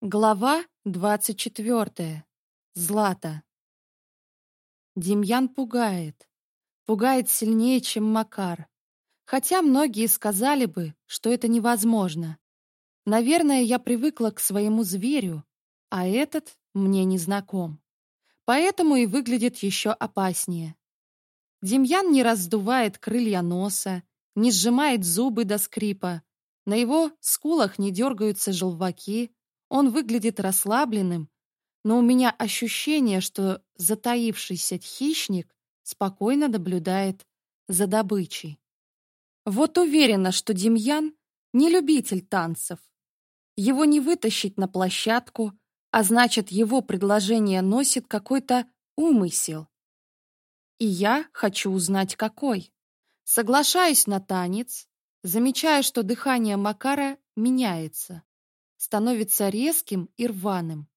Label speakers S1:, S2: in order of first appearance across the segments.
S1: Глава 24. Злата. Демьян пугает. Пугает сильнее, чем Макар. Хотя многие сказали бы, что это невозможно. Наверное, я привыкла к своему зверю, а этот мне не знаком. Поэтому и выглядит еще опаснее. Демьян не раздувает крылья носа, не сжимает зубы до скрипа, на его скулах не дергаются желваки, он выглядит расслабленным, но у меня ощущение, что затаившийся хищник спокойно наблюдает за добычей. Вот уверена, что Демьян не любитель танцев. Его не вытащить на площадку, а значит, его предложение носит какой-то умысел. И я хочу узнать, какой. Соглашаюсь на танец, замечаю, что дыхание Макара меняется становится резким и рваным.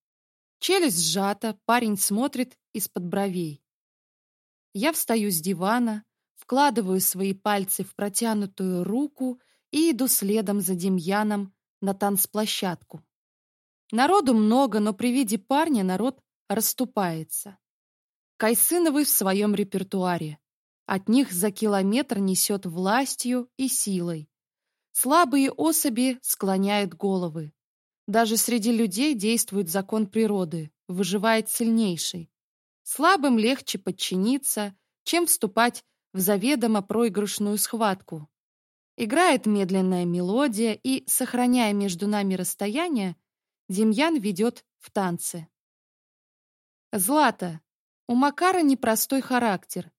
S1: Челюсть сжата, парень смотрит из-под бровей. Я встаю с дивана, вкладываю свои пальцы в протянутую руку и иду следом за Демьяном на танцплощадку. Народу много, но при виде парня народ расступается. Кайсыновы в своем репертуаре. От них за километр несет властью и силой. Слабые особи склоняют головы. Даже среди людей действует закон природы, выживает сильнейший. Слабым легче подчиниться, чем вступать в заведомо проигрышную схватку. Играет медленная мелодия, и, сохраняя между нами расстояние, Демьян ведет в танцы. Злата. У Макара непростой характер.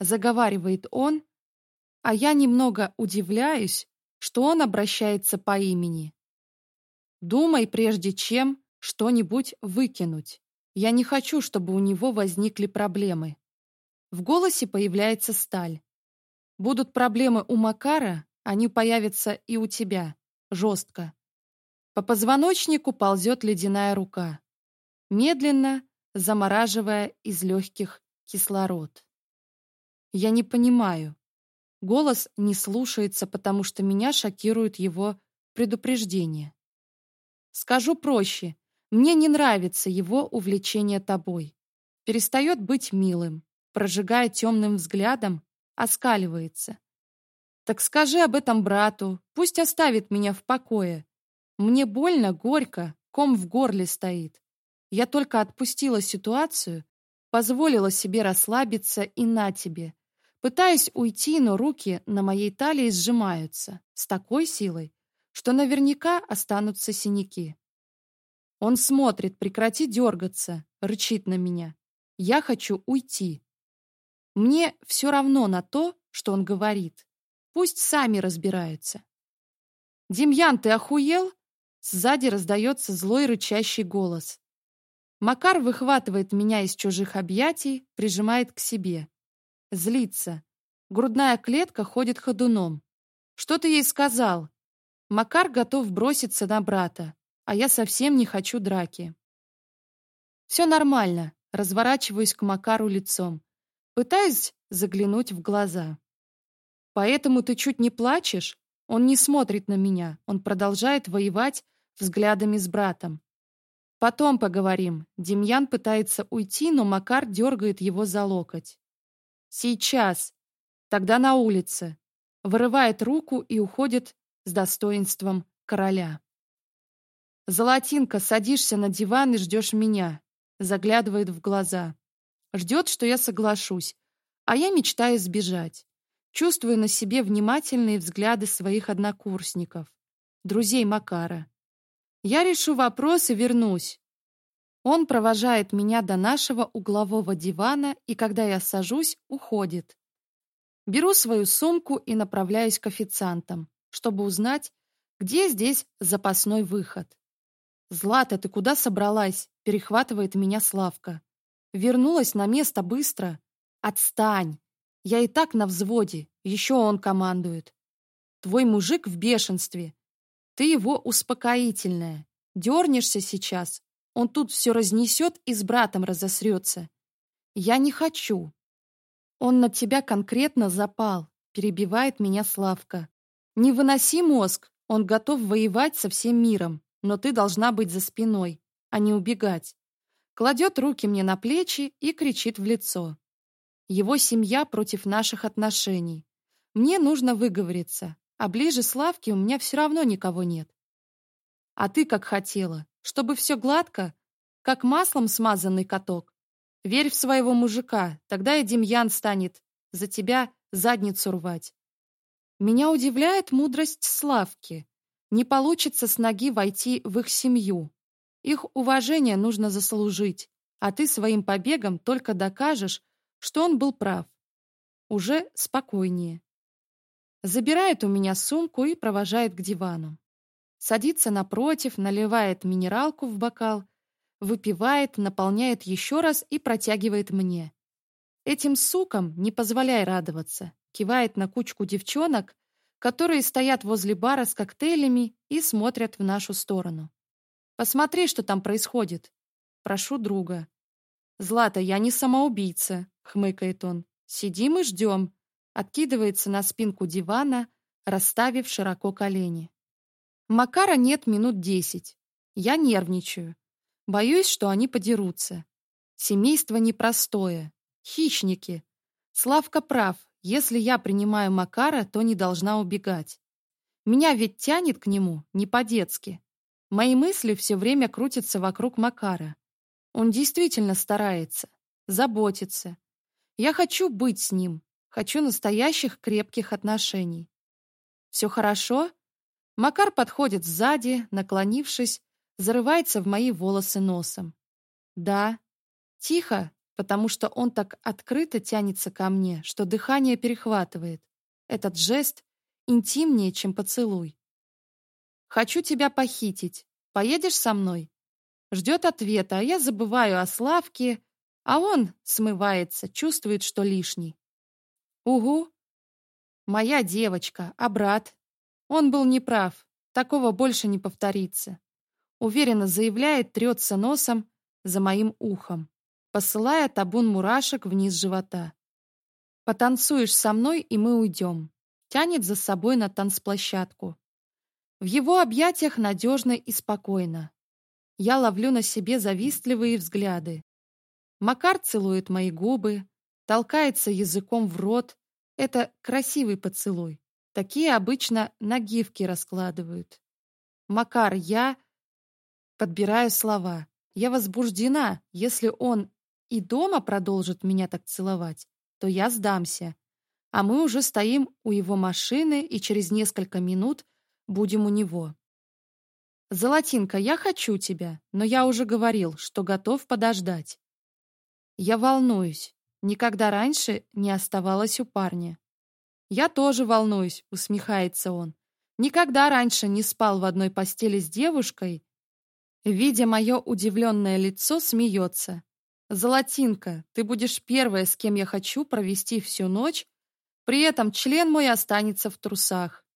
S1: Заговаривает он, а я немного удивляюсь, что он обращается по имени. Думай, прежде чем что-нибудь выкинуть. Я не хочу, чтобы у него возникли проблемы. В голосе появляется сталь. Будут проблемы у Макара, они появятся и у тебя. Жестко. По позвоночнику ползет ледяная рука, медленно замораживая из легких кислород. Я не понимаю. Голос не слушается, потому что меня шокирует его предупреждение. Скажу проще. Мне не нравится его увлечение тобой. Перестает быть милым, прожигая темным взглядом, оскаливается. Так скажи об этом брату, пусть оставит меня в покое. Мне больно, горько, ком в горле стоит. Я только отпустила ситуацию, позволила себе расслабиться и на тебе. Пытаюсь уйти, но руки на моей талии сжимаются с такой силой, что наверняка останутся синяки. Он смотрит, прекрати дергаться, рычит на меня. Я хочу уйти. Мне все равно на то, что он говорит. Пусть сами разбираются. «Демьян, ты охуел?» Сзади раздается злой рычащий голос. Макар выхватывает меня из чужих объятий, прижимает к себе. Злится. Грудная клетка ходит ходуном. «Что ты ей сказал? Макар готов броситься на брата, а я совсем не хочу драки. Все нормально, разворачиваюсь к Макару лицом, пытаюсь заглянуть в глаза. Поэтому ты чуть не плачешь? Он не смотрит на меня, он продолжает воевать взглядами с братом. Потом поговорим. Демьян пытается уйти, но Макар дергает его за локоть. Сейчас. Тогда на улице. Вырывает руку и уходит с достоинством короля. «Золотинка, садишься на диван и ждешь меня», — заглядывает в глаза. Ждет, что я соглашусь, а я мечтаю сбежать. Чувствую на себе внимательные взгляды своих однокурсников, друзей Макара. Я решу вопрос и вернусь. Он провожает меня до нашего углового дивана и, когда я сажусь, уходит. Беру свою сумку и направляюсь к официантам чтобы узнать, где здесь запасной выход. «Злата, ты куда собралась?» — перехватывает меня Славка. «Вернулась на место быстро. Отстань! Я и так на взводе, еще он командует. Твой мужик в бешенстве. Ты его успокоительная. Дернешься сейчас, он тут все разнесет и с братом разосрется. Я не хочу. Он на тебя конкретно запал, перебивает меня Славка. Не выноси мозг, он готов воевать со всем миром, но ты должна быть за спиной, а не убегать. Кладет руки мне на плечи и кричит в лицо. Его семья против наших отношений. Мне нужно выговориться, а ближе Славки у меня все равно никого нет. А ты как хотела, чтобы все гладко, как маслом смазанный каток. Верь в своего мужика, тогда и Демьян станет за тебя задницу рвать. Меня удивляет мудрость Славки. Не получится с ноги войти в их семью. Их уважение нужно заслужить, а ты своим побегом только докажешь, что он был прав. Уже спокойнее. Забирает у меня сумку и провожает к дивану. Садится напротив, наливает минералку в бокал, выпивает, наполняет еще раз и протягивает мне. Этим сукам не позволяй радоваться кивает на кучку девчонок, которые стоят возле бара с коктейлями и смотрят в нашу сторону. «Посмотри, что там происходит!» Прошу друга. «Злата, я не самоубийца», — хмыкает он. «Сидим и ждем», — откидывается на спинку дивана, расставив широко колени. Макара нет минут десять. Я нервничаю. Боюсь, что они подерутся. Семейство непростое. Хищники. Славка прав, если я принимаю Макара, то не должна убегать. Меня ведь тянет к нему, не по-детски. Мои мысли все время крутятся вокруг Макара. Он действительно старается, заботится. Я хочу быть с ним, хочу настоящих крепких отношений. Все хорошо? Макар подходит сзади, наклонившись, зарывается в мои волосы носом. Да. Тихо, потому что он так открыто тянется ко мне, что дыхание перехватывает. Этот жест интимнее, чем поцелуй. «Хочу тебя похитить. Поедешь со мной?» Ждет ответа, а я забываю о Славке, а он смывается, чувствует, что лишний. «Угу. Моя девочка, а брат?» Он был неправ, такого больше не повторится. Уверенно заявляет, трется носом за моим ухом посылая табун мурашек вниз живота. «Потанцуешь со мной, и мы уйдем», тянет за собой на танцплощадку. В его объятиях надежно и спокойно. Я ловлю на себе завистливые взгляды. Макар целует мои губы, толкается языком в рот. Это красивый поцелуй. Такие обычно нагивки раскладывают. Макар, я... Подбираю слова. Я возбуждена, если он и дома продолжит меня так целовать, то я сдамся. А мы уже стоим у его машины и через несколько минут будем у него. «Золотинка, я хочу тебя, но я уже говорил, что готов подождать. Я волнуюсь. Никогда раньше не оставалась у парня. Я тоже волнуюсь», — усмехается он. «Никогда раньше не спал в одной постели с девушкой». Видя мое удивленное лицо, смеется. Золотинка, ты будешь первая, с кем я хочу провести всю ночь, при этом член мой останется в трусах.